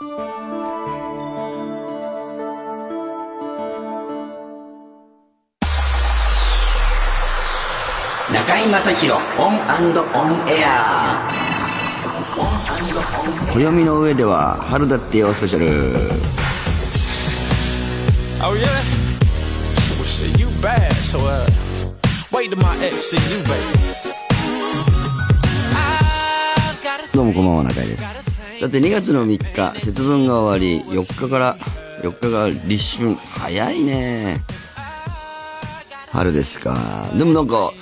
中居正広オンオンエア。ー暦の上では春だってよスペシャル。どうもこんばんは中居です。さて2月の3日節分が終わり4日から4日が立春。早いね。春ですか。でもなんか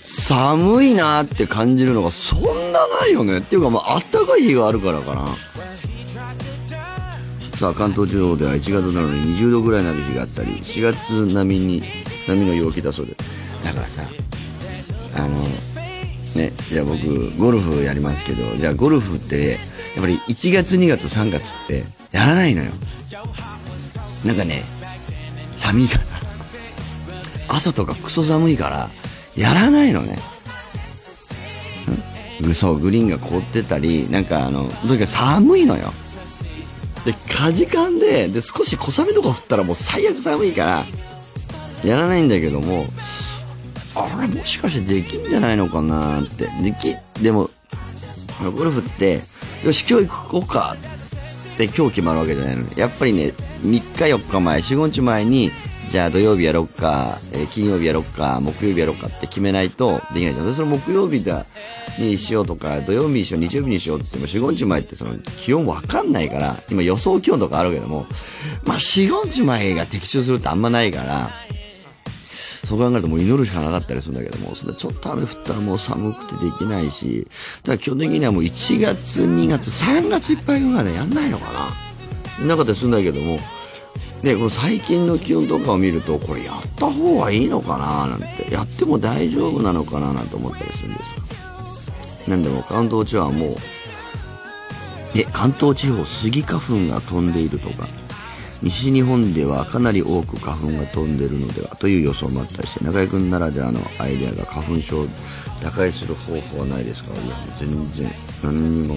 寒いなって感じるのがそんなないよね。っていうかまああったかい日があるからかな。さあ関東地方では1月なのに20度ぐらいになる日があったり4月並みに並みの陽気だそうで。だからさあのねじゃあ僕ゴルフやりますけどじゃあゴルフってやっぱり1月2月3月ってやらないのよ。なんかね寒いから。朝とかクソ寒いからやらないのね。ん？そうグリーンが凍ってたりなんかあのとにかく寒いのよ。でかじかんでで少し小雨とか降ったらもう最悪寒いからやらないんだけどもあれもしかしてできんじゃないのかなって。できでもゴルフってよし今日行こうか。って今日決まるわけじゃないの。やっぱりね3日4日前45日前にじゃあ土曜日やろうか、えー金曜日やろうか木曜日やろうかって決めないとできないじゃんでその木曜日だにしようとか土曜日にしよう日曜日にしようっても45日前ってその気温わかんないから今予想気温とかあるけどもまあ45日前が的中するってあんまないからそう考えるともう祈るしかなかったりするんだけども、それちょっと雨降ったらもう寒くてできないし、だから基本的にはもう1月、2月、3月いっぱいぐらいね、やんないのかな。なかったりするんだけども、ね、この最近の気温とかを見ると、これやった方がいいのかななんて、やっても大丈夫なのかななんて思ったりするんですよ。なんでも関東地方はもう、え、関東地方スギ花粉が飛んでいるとか、西日本ではかなり多く花粉が飛んでるのではという予想もあったりして中居君ならではのアイデアが花粉症を打開する方法はないですか？いや全然何にも。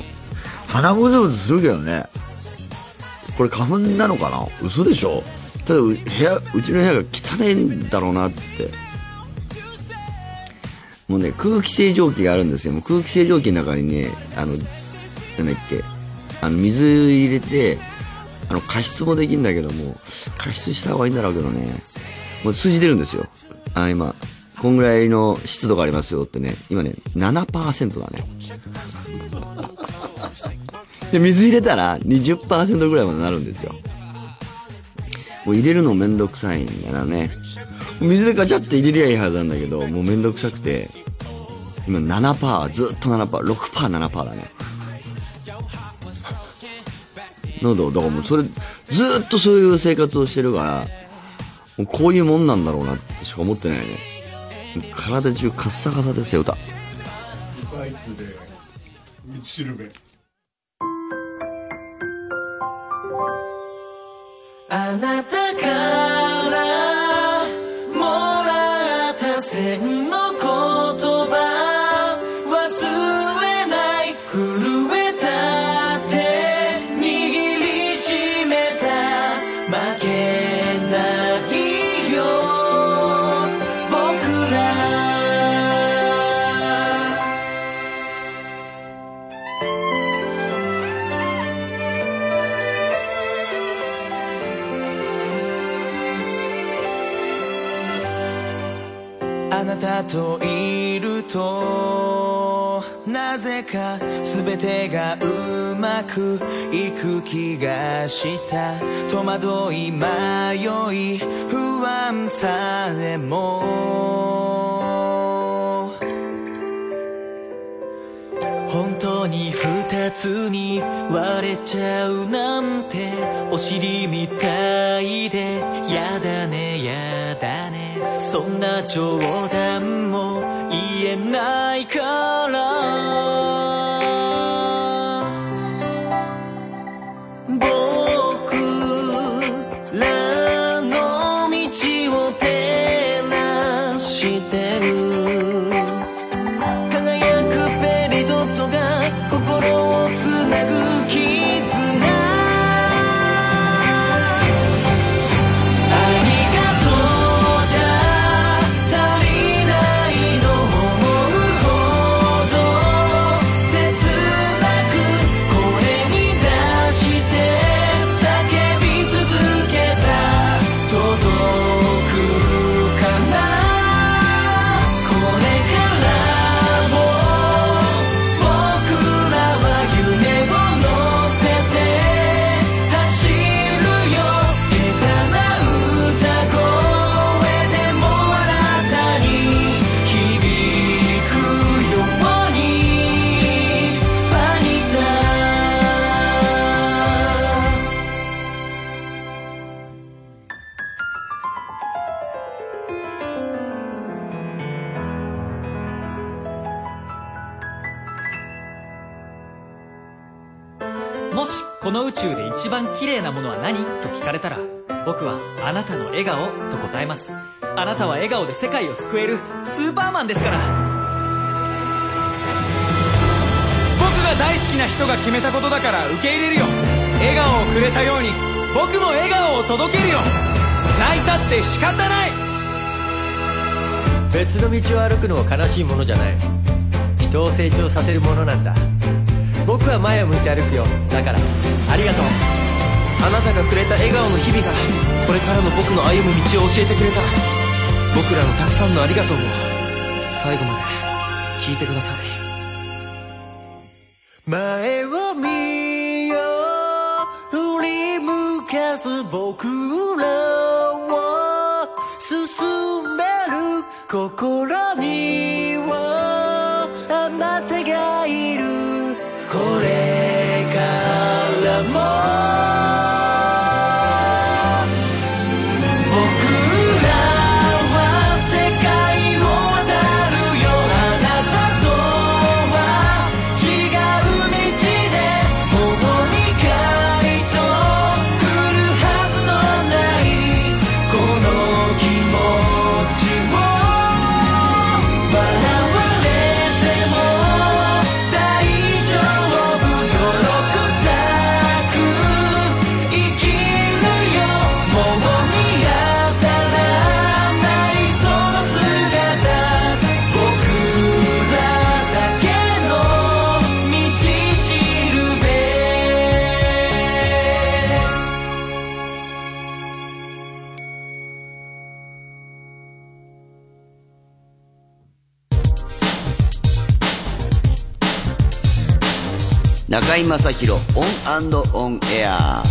鼻ブズブズするけどねこれ花粉なのかな？嘘でしょ。ただ部屋うちの部屋が汚いんだろうなって。もうね空気清浄機があるんですよ。も空気清浄機の中にねあのなんだっけあの水入れてあの加湿もできるんだけども加湿した方がいいんだろうけどね。もう数字出るんですよ。あ今こんぐらいの湿度がありますよってね。今ね7%だね。で水入れたら20%ぐらいまでなるんですよ。もう入れるのめんどくさいんだなね。水でガチャって入れりゃいいはずなんだけどもうめんどくさくて今7%ずっと 7%6%7% だね。喉だからもうそれずっとそういう生活をしてるからもうこういうもんなんだろうなってしか思ってないね。体中カッサカサですよ歌。リサイクルで道しるべ。あなたかといるとなぜか全てがうまくいく気がした。戸惑い迷い不安さえも。本当に二つに割れちゃうなんてお尻みたいで。やだねやだね。そんな冗談ないから綺麗なものは何？と聞かれたら僕はあなたの笑顔と答えますあなたは笑顔で世界を救えるスーパーマンですから僕が大好きな人が決めたことだから受け入れるよ。笑顔をくれたように僕も笑顔を届けるよ。泣いたって仕方ない。別の道を歩くのは悲しいものじゃない。人を成長させるものなんだ。僕は前を向いて歩くよ。だからありがとう。あなたがくれた笑顔の日々がこれからの僕の歩む道を教えてくれた。僕らのたくさんのありがとうを。最後まで聞いてください。前を見よう振り向かず僕らを。進める心にはあなたがいる。これからも。中居正広オンオンエア。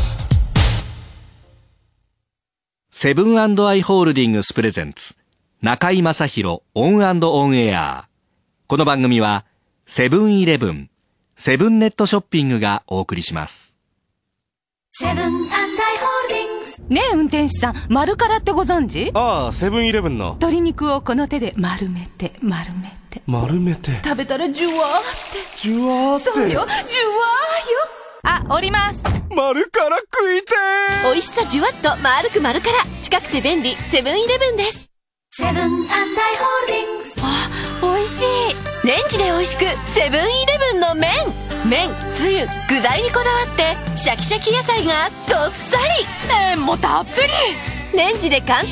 セブンアイ・ホールディングスプレゼンツ。中居正広オンオンエア。この番組はセブンイレブンセブンネットショッピングがお送りします。セブンアイ・ホールディングスねえ運転手さん丸からってご存知？ああセブンイレブンの。鶏肉をこの手で丸めて丸めて。丸めて。食べたらジュワーって。ジュワーって。そうよジュワーよ。あ降ります。丸から食いて美味しさじゅわっと丸く丸から。近くて便利セブンイレブンです。セブンアイ・ホールディングス。あ美味しいレンジで美味しくセブンイレブンの麺。麺つゆ具材にこだわってシャキシャキ野菜がどっさり。麺もたっぷり。レンジで簡単。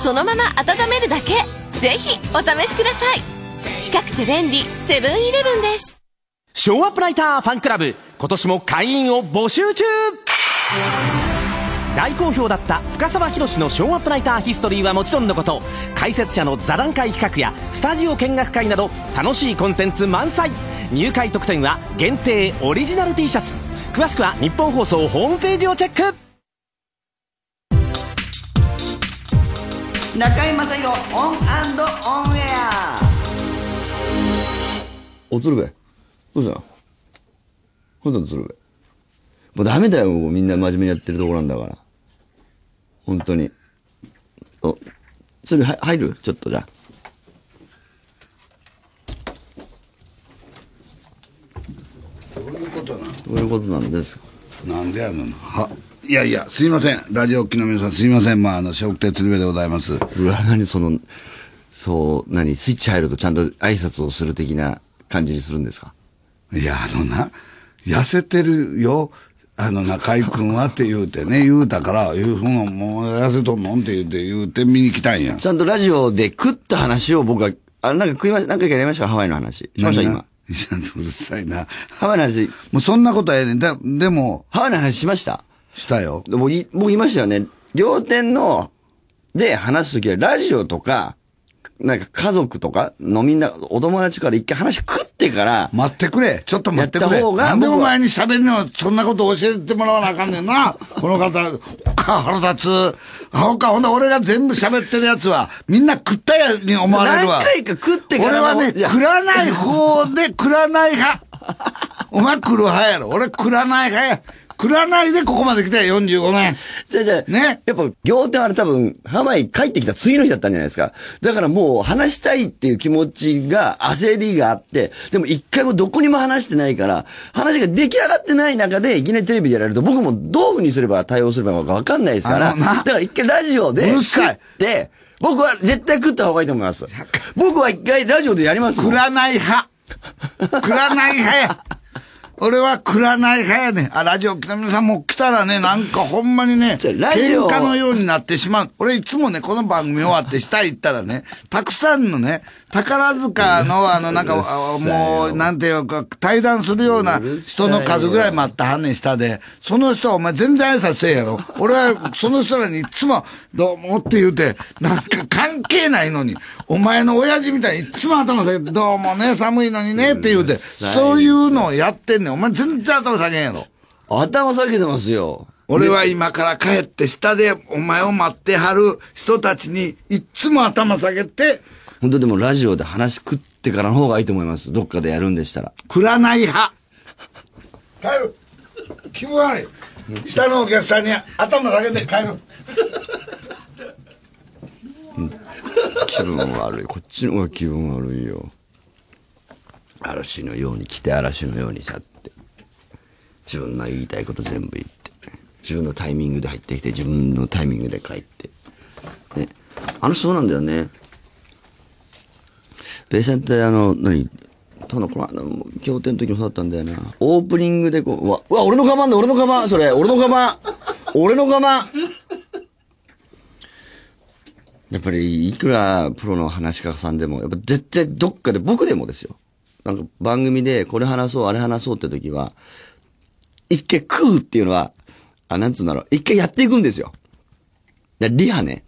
そのまま温めるだけ。ぜひお試しください。近くて便利。セブンイレブンです。ショーアップライターファンクラブ。今年も会員を募集中大好評だった深沢宏のショーアップライターヒストリーはもちろんのこと解説者の座談会企画やスタジオ見学会など楽しいコンテンツ満載。入会特典は限定オリジナル T シャツ。詳しくは日本放送ホームページをチェック。中居正広オンオンエア。お鶴瓶どうした？のどうしたの鶴瓶もうダメだよみんな真面目にやってるところなんだから。本当にお鶴瓶は入る？ちょっとじゃあどういうことなどういうことなんです？かなんでやの？なはいやいや、すいません。ラジオ機の皆さん、すいません。まあ、あの、笑福亭鶴瓶でございます。うわ、何その、そう、何？スイッチ入るとちゃんと挨拶をする的な感じにするんですか？いや、あのな、痩せてるよ。あの、中居君はって言うてね、言うたから、いうふうの、もう痩せとんのんって言うて、言うて見に来たんや。ちゃんとラジオで食った話を僕は、あれなんか食いま、何回かやりました？かハワイの話。しました今。うるさいな。ハワイの話。もうそんなことはええねん。だ、でも。ハワイの話しましたしたよ。僕、い僕言いましたよね。両店の、で話すときは、ラジオとか、なんか家族とかのみんな、お友達から一回話食ってから、待ってくれ。ちょっと待ってくれ。方がなんでお前に喋るの、そんなこと教えてもらわなあかんねんな。この方、ほっか腹立つ。あほか、ほんで俺が全部喋ってるやつは、みんな食ったやに思われるわ。何回か食ってから俺はね、食らない方で食らない派。お前食る派やろ。俺食らない派や。食らないでここまで来たよ、45年。じゃあじゃあねやっぱ、仰天あれ多分、ハワイ帰ってきた次の日だったんじゃないですか。だからもう話したいっていう気持ちが、焦りがあって、でも一回もどこにも話してないから、話が出来上がってない中で、いきなりテレビでやられると、僕もどういうふうにすれば対応すればいいのかわかんないですから、だから一回ラジオで、うるさい食って、僕は絶対食った方がいいと思います。僕は一回ラジオでやります食らない派。食らない派や。俺は食らない派やね。あ、ラジオ来た皆さんも来たらね、なんかほんまにね、喧嘩のようになってしまう。俺いつもね、この番組終わって下行ったらね、たくさんのね、宝塚のあの、なんか、あもう、なんていうか、対談するような人の数ぐらい待ったはんねん、下で。その人はお前全然挨拶せえやろ。俺はその人らにいつも、どうもって言うて、なんか関係ないのに、お前の親父みたいにいつも頭下げて、どうもね、寒いのにねって言うて、そういうのをやってんねん。お前全然頭下げんやろ。頭下げてますよ。俺は今から帰って下でお前を待ってはる人たちにいっつも頭下げて、本当でもラジオで話食ってからの方がいいと思います。どっかでやるんでしたら。食らない派。帰る。気分悪い。下のお客さんに頭下げて帰る。気分悪い。こっちの方が気分悪いよ。嵐のように来て嵐のように去って。自分の言いたいこと全部言って。自分のタイミングで入ってきて、自分のタイミングで帰って。ね。あのそうなんだよね。ベイさんってあの、何？ただこの間、経典の時もそうだったんだよな。オープニングでこう、わ、うわ、俺のカバンだ、俺のカバン、それ、俺のカバン、俺のカバン。やっぱり、いくらプロの話し家さんでも、やっぱ絶対どっかで僕でもですよ。なんか番組でこれ話そう、あれ話そうって時は、一回食うっていうのは、あ、なんつうんだろう、一回やっていくんですよ。でリハね。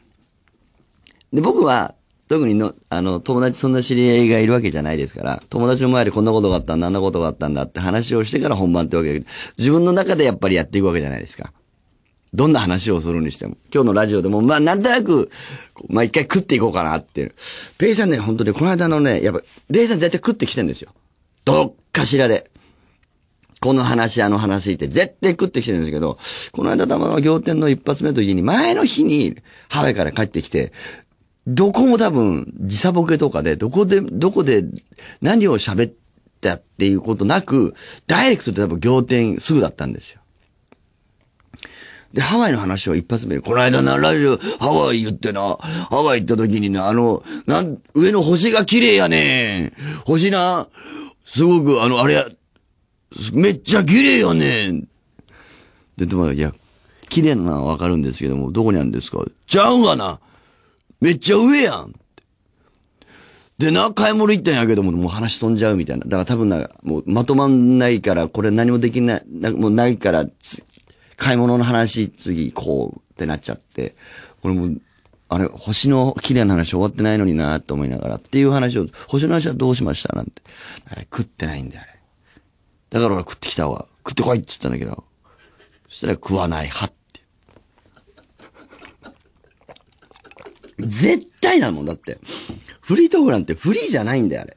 で、僕は、特にの、あの、友達そんな知り合いがいるわけじゃないですから、友達の前でこんなことがあったんだ、あんなことがあったんだって話をしてから本番ってわけで、自分の中でやっぱりやっていくわけじゃないですか。どんな話をするにしても。今日のラジオでも、まあ、なんとなく、まあ、一回食っていこうかなっていう。ペイさんね、本当に、この間のね、やっぱ、レイさん絶対食ってきてんですよ。どっかしらで。この話、あの話って絶対食ってきてるんですけど、この間たまたま仰天の一発目の時に、前の日にハワイから帰ってきて、どこも多分時差ボケとかで、どこで、どこで何を喋ったっていうことなく、ダイレクトで多分仰天すぐだったんですよ。で、ハワイの話を一発目に、この間な、ラジオ、ハワイ言ってな、ハワイ行った時にな、あの、なん、上の星が綺麗やねん。星な、すごく、あの、あれや、めっちゃ綺麗やねん。で、でも、いや、綺麗なのはわかるんですけども、どこにあるんですか？ちゃうがな。めっちゃ上やん。でな、買い物行ったんやけども、もう話飛んじゃうみたいな。だから多分な、もうまとまんないから、これ何もできない、なもうないから、買い物の話、次、こうってなっちゃって、俺も、あれ、星の綺麗な話終わってないのになって思いながら、っていう話を、星の話はどうしましたなんて。あれ食ってないんだよ、あれ。だから俺食ってきたわ。食ってこいって言ったんだけど、そしたら食わない派って。絶対なもんだって。フリートークなんてフリーじゃないんだよ、あれ。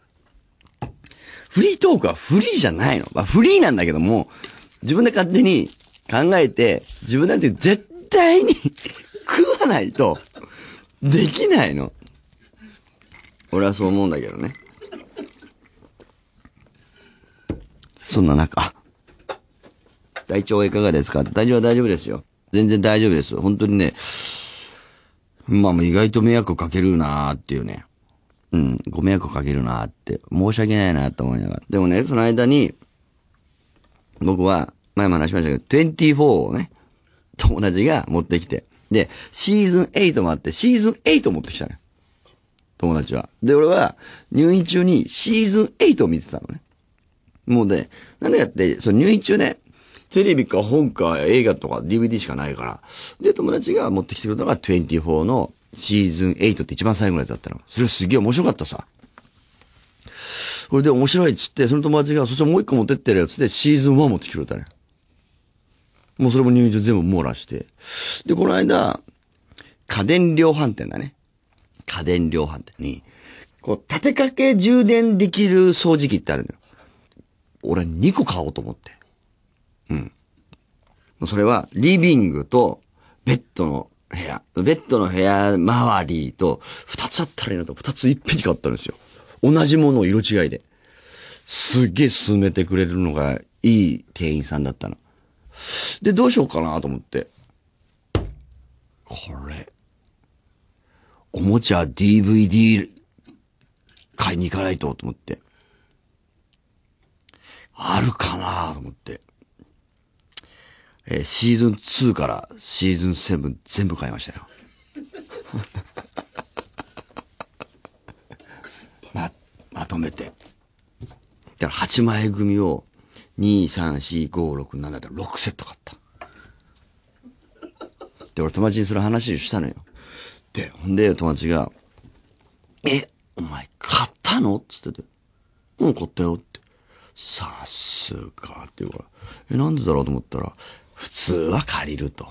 フリートークはフリーじゃないの。まあ、フリーなんだけども、自分で勝手に考えて、自分なんて絶対に 食わないと、できないの。俺はそう思うんだけどね。そんな中、体調はいかがですか？体調は大丈夫ですよ。全然大丈夫です。本当にね、まあ意外と迷惑かけるなーっていうね。うん、ご迷惑かけるなーって、申し訳ないなーと思いながら。でもね、その間に、僕は、前も話しましたけど、24をね、友達が持ってきて。で、シーズン8もあって、シーズン8持ってきたのよ。友達は。で、俺は、入院中にシーズン8を見てたのね。もうね、なんでかって、その入院中ね、テレビか本か映画とか DVD しかないから。で、友達が持ってきてくれたのが24のシーズン8って一番最後のやつだったの。それすげえ面白かったさ。それで面白いっつって、その友達が、そしてもう一個持ってってるやつでシーズン1持ってきてくれたね。もうそれも入院中全部網羅して。で、この間、家電量販店だね。家電量販店に、こう、立てかけ充電できる掃除機ってあるのよ。俺2個買おうと思って。うん。それは、リビングと、ベッドの部屋。ベッドの部屋周りと、二つあったらいいなと、二ついっぺんに買ったんですよ。同じものを色違いで。すっげえ進めてくれるのがいい店員さんだったの。で、どうしようかなと思って。これ、おもちゃ DVD 買いに行かないとと思って。あるかなと思って。えーシーズン2からシーズン7全部買いましたよ。ま、まとめて。だから8枚組を2、3、4、5、6、7で6セット買った。で、俺友達にその話をしたのよ。で、ほんで友達が、え、お前買ったの？っつってて。うん、買ったよ。さすがって言うから、え、なんでだろうと思ったら、普通は借りると。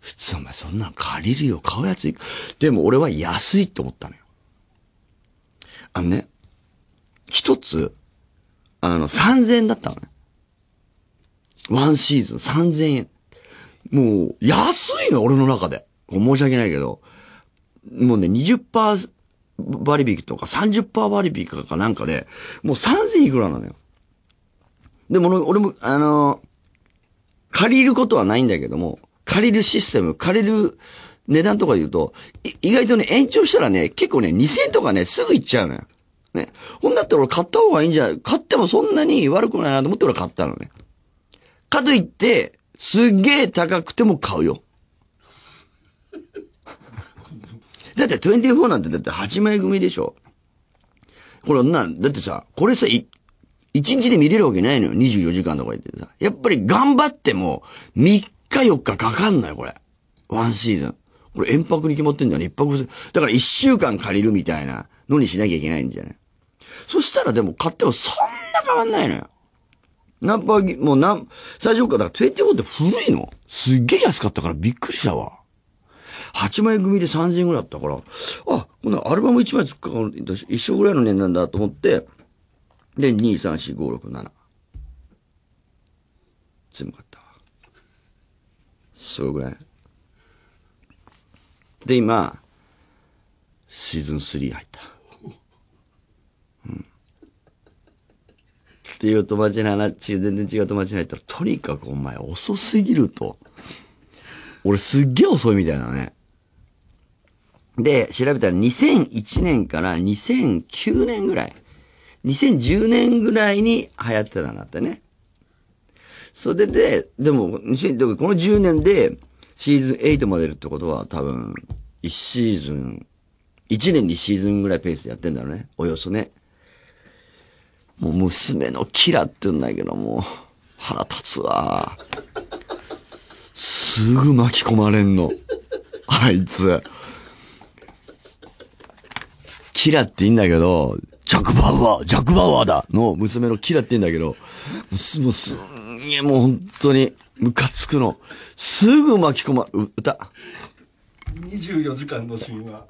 普通お前そんなの借りるよ、買うやついく。でも俺は安いと思ったのよ。あのね、一つ、あの、3000円だったのね。ワンシーズン3000円。もう、安いの、俺の中で。申し訳ないけど。もうね、20%割引とか30%割引かかなんかで、もう3000いくらなのよ。でも俺も、あの借りることはないんだけども、借りるシステム、借りる値段とか言うと、意外とね、延長したらね、結構ね、2000とかね、すぐ行っちゃうのよ。ね。ほんだったら俺買った方がいいんじゃない？買ってもそんなに悪くないなと思って俺買ったのね。かといって、すっげえ高くても買うよ。だって24なんてだって8枚組でしょこれな、だってさ、これさ、い、1日で見れるわけないのよ。24時間とか言ってさ。やっぱり頑張っても、3日4日かかんのよ、これ。ワンシーズン。これ遠泊に決まってんじゃん。一泊すだから1週間借りるみたいなのにしなきゃいけないんじゃない？そしたらでも買ってもそんな変わんないのよ。ナンパギ、もうなん、最初から、だから24って古いの？すっげえ安かったからびっくりしたわ。8枚組で3000円ぐらいだったから、あ、このアルバム1枚つくか一緒ぐらいの値段だと思って、で、2、3、4、5、6、7。全部買ったわ。そうぐらい。で、今、シーズン3入った。うん。っていう友達の話、全然違う友達に入ったら、とにかくお前遅すぎると。俺すっげえ遅いみたいなね。で、調べたら2001年から2009年ぐらい。2010年ぐらいに流行ってたんだってね。それで、でも、この10年でシーズン8までるってことは多分、1シーズン、1年にシーズンぐらいペースでやってんだろうね。およそね。もう娘のキラって言うんだけども、腹立つわ。すぐ巻き込まれんの。あいつ。キラって言うんだけど、ジャック・バウアー、ジャック・バウアーだの娘のキラって言うんだけど、もうす、もうすんげえもう本当に、ムカつくの。すぐ巻き込ま、う歌。24時間の神話。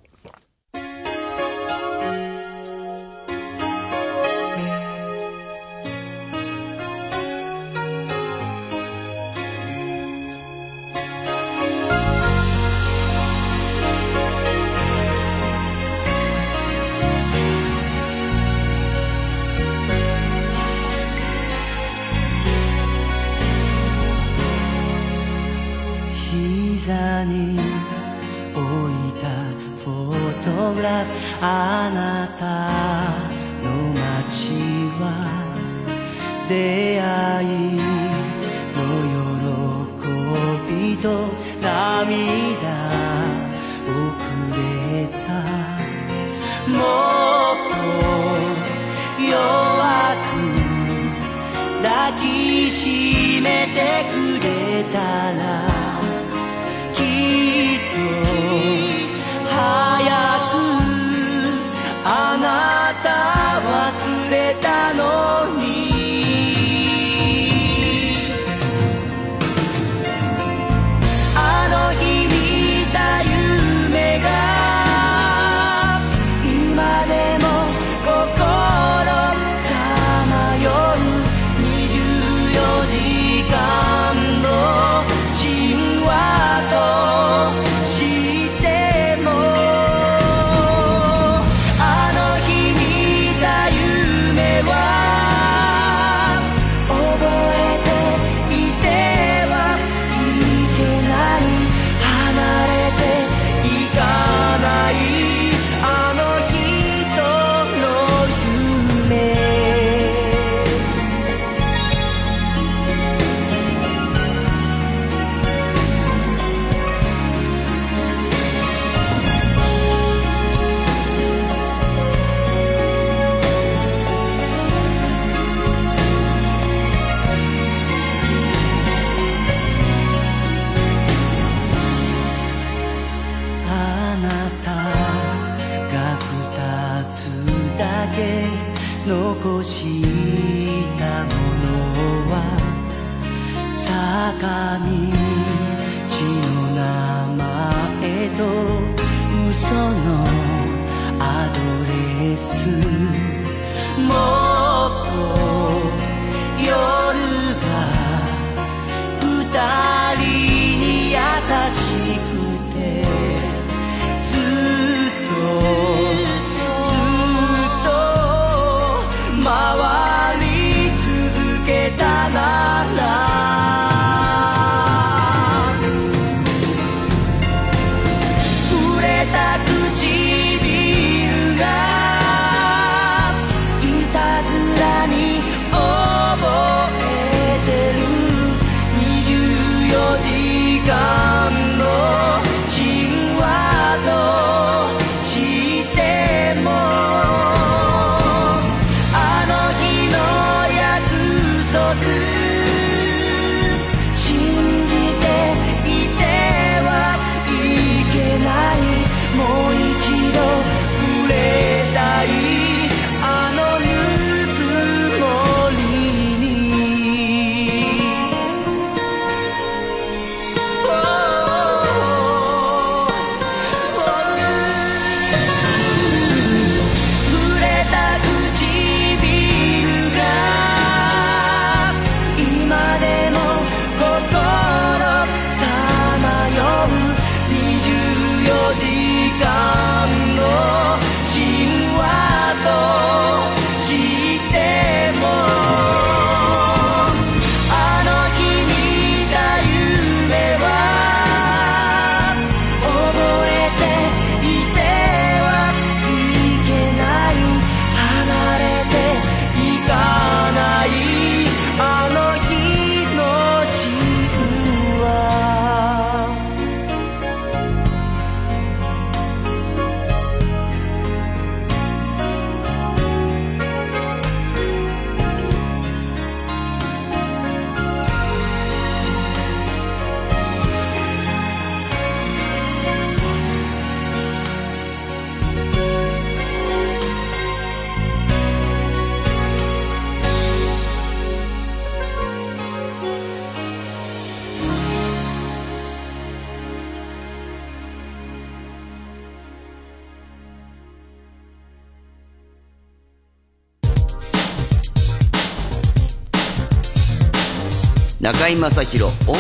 中居正広オン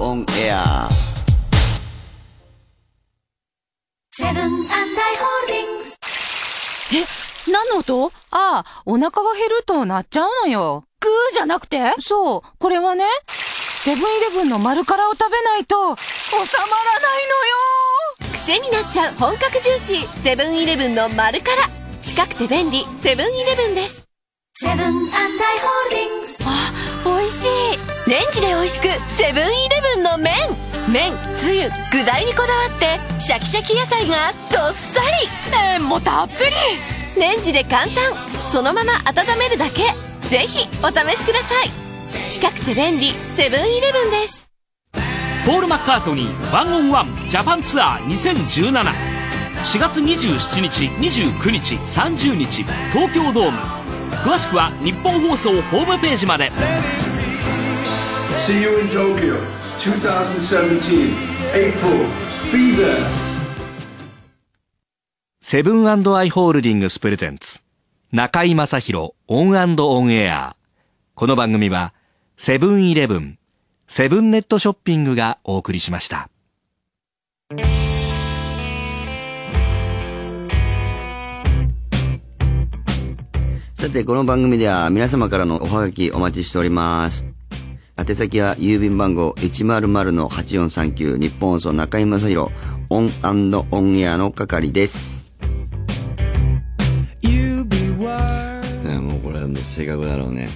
オンエア。セブン&アイ・ホールディングス。え、何の音？ああ、お腹が減ると鳴っちゃうのよ。グーじゃなくて？そう、これはね、セブンイレブンの丸辛を食べないと、収まらないのよ。癖になっちゃう本格ジューシーセブンイレブンの丸辛近くて便利セブンイレブンです。セブンアイ・ホールディングス。あ、美味しいレンジで美味しくセブンイレブンの麺。麺つゆ具材にこだわってシャキシャキ野菜がどっさり。麺もたっぷり。レンジで簡単。そのまま温めるだけ。ぜひお試しください。近くて便利セブンイレブンです。ポール・マッカートニーワンオンワンジャパンツアー20174月27日29日30日東京ドーム。詳しくはニッポン放送ホームページまで See you in Tokyo 2017 April. Be there. セブン&アイ・ホールディングスプレゼンツ中居正広オンオンエアこの番組はセブンイレブンセブンネットショッピングがお送りしましたさて、この番組では皆様からのおはがきお待ちしております。宛先は郵便番号100-8439ニッポン放送中居正広オンオンエアの係です。ねもうこれはもう正確だろうね。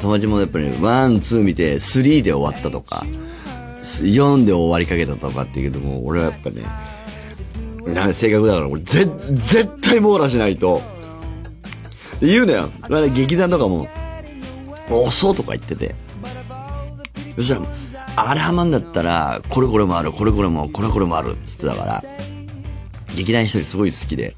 友達もやっぱり、 one、two 見て、 three で終わったとか、4で終わりかけたとかっていうけども、俺はやっぱね、な正確だから、俺、ぜ、絶対網羅しないと、言うのよ。まあ劇団とかも、遅とか言ってて。そしたら、あれハマんだったら、これこれもある、これこれも、これこれもある、つってたから、劇団一人すごい好きで。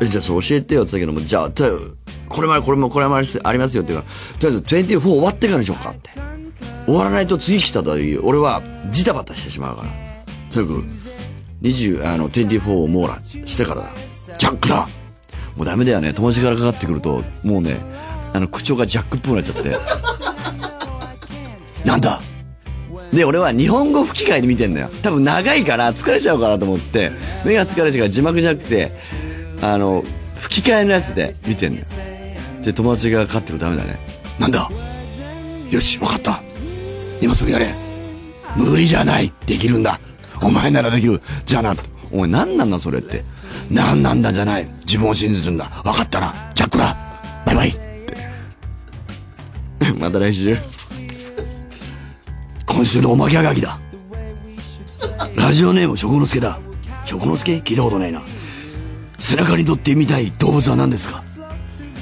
え、じゃあそう教えてよって言ったけども、じゃあ、とりあえずこれもあるこれもこれもありますよって言うから、とりあえず24終わってからにしようかって。終わらないと次来たという、俺はジタバタしてしまうから。とにかく、20、あの、24を網羅してからだ。ジャックだもうダメだよね。友達からかかってくると、もうね、あの、口調がジャックっぽくなっちゃって。なんだ？で、俺は日本語吹き替えで見てんだよ。多分長いから疲れちゃうかなと思って、目が疲れちゃうから字幕じゃなくて、あの、吹き替えのやつで見てんだよ。で、友達がかかってくるとダメだね。なんだ？よし、わかった。今すぐやれ。無理じゃない。できるんだ。お前ならできる。じゃあな。お前何なんだそれって。何なんだじゃない。自分を信じるんだ。わかったな。ジャックだ。バイバイ。また来週。今週のおまけはがきだ。ラジオネーム、食之助だ。食之助聞いたことないな。背中に乗ってみたい動物は何ですか？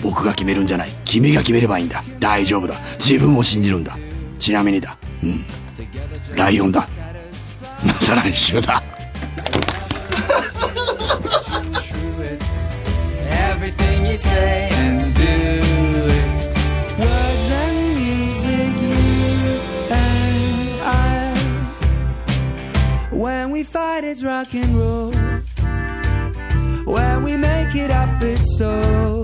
僕が決めるんじゃない。君が決めればいいんだ。大丈夫だ。自分を信じるんだ。ちなみにだ。うん。ライオンだ。また来週だ。Everything you say We it's rock and roll. When we make it up, it's so